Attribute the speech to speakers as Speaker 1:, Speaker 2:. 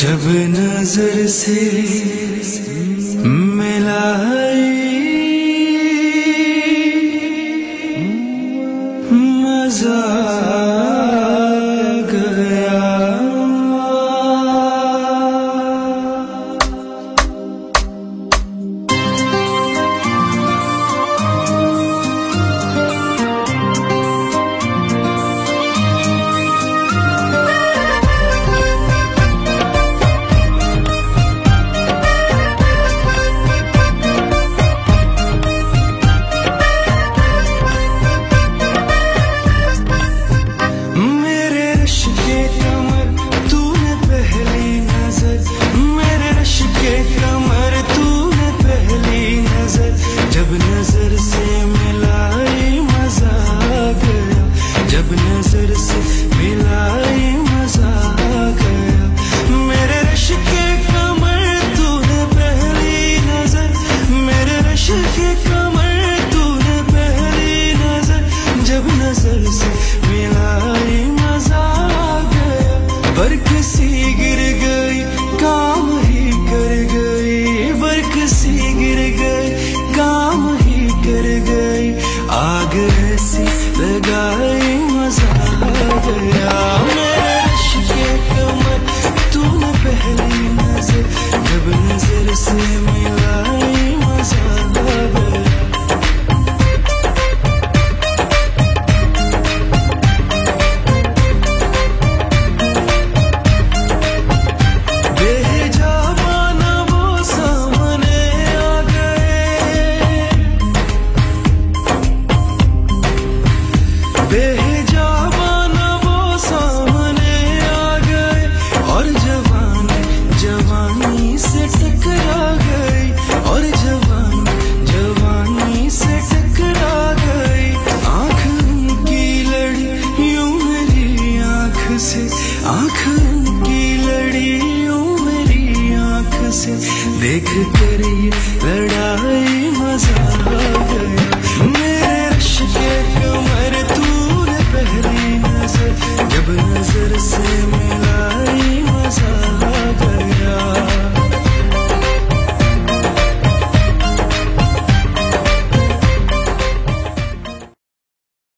Speaker 1: जब नज़र से मिला के कमर तूने पहली नज़र, जब नज़र से मिलाई मज़ा गया पर किसी गिर गई, काम ही कर गई। पर किसी गिर गई, काम ही कर गई। आग ऐसी लगाई मज़ा गया मेरे के कमर, तूने पहली नज़र, जब नज़र से सामने आ गए, और जवानी और जवानी आँख की लड़ी यूँ मेरी आँख से, आँख की लड़ी मेरी आँख से, देख कर ये लड़ाई मज़ा